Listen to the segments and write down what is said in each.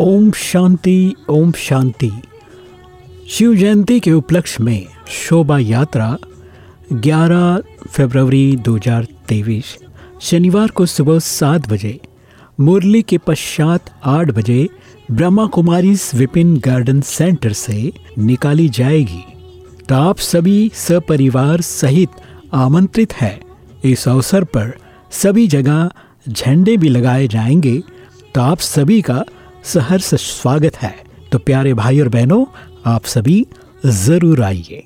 ओम शांति ओम शांति। शिव जयंती के उपलक्ष्य में शोभा यात्रा 11 फरवरी 2023 शनिवार को सुबह सात बजे, मुरली के पश्चात आठ बजे ब्रह्मा कुमारी विपिन गार्डन सेंटर से निकाली जाएगी। तो आप सभी सपरिवार सहित आमंत्रित हैं। इस अवसर पर सभी जगह झंडे भी लगाए जाएँगे। तो आप सभी का सहर्ष स्वागत है। तो प्यारे भाई और बहनों आप सभी ज़रूर आइए।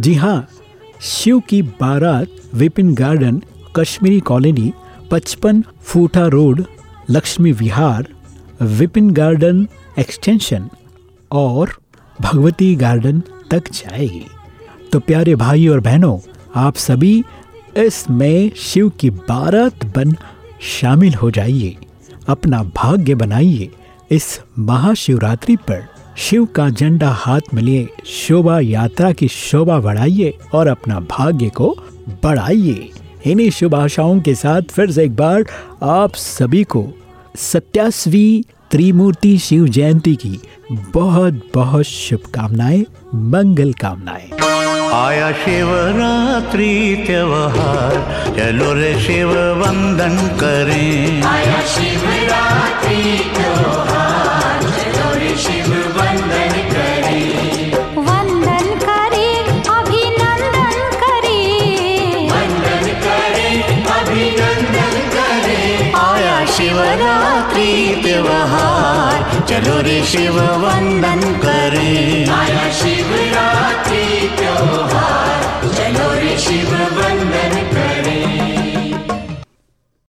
जी हाँ शिव की बारात विपिन गार्डन, कश्मीरी कॉलोनी, पचपन फूटा road, Laxmi Vihar, Vipin garden extension और भगवती गार्डन तक जाएगी। तो प्यारे भाई और बहनों, आप सभी इसमें शिव की बारात बन शामिल हो जाइए। अपना भाग्य बनाइए इस महाशिवरात्रि पर। शिव का झंडा हाथ में लिए शोभा यात्रा की शोभा बढ़ाइए और अपना भाग्य को बढ़ाइए। इन्हीं शुभ आशाओं के साथ फिर से एक बार आप सभी को सत्यासवी त्रिमूर्ति शिव जयंती की बहुत बहुत शुभकामनाएँ, मंगल कामनाएँ। आया शिवरात्रि त्योहार, चलो रे शिव वंदन करें। चलो रे शिव वंदन करें। आया शिवरात्रि त्योहार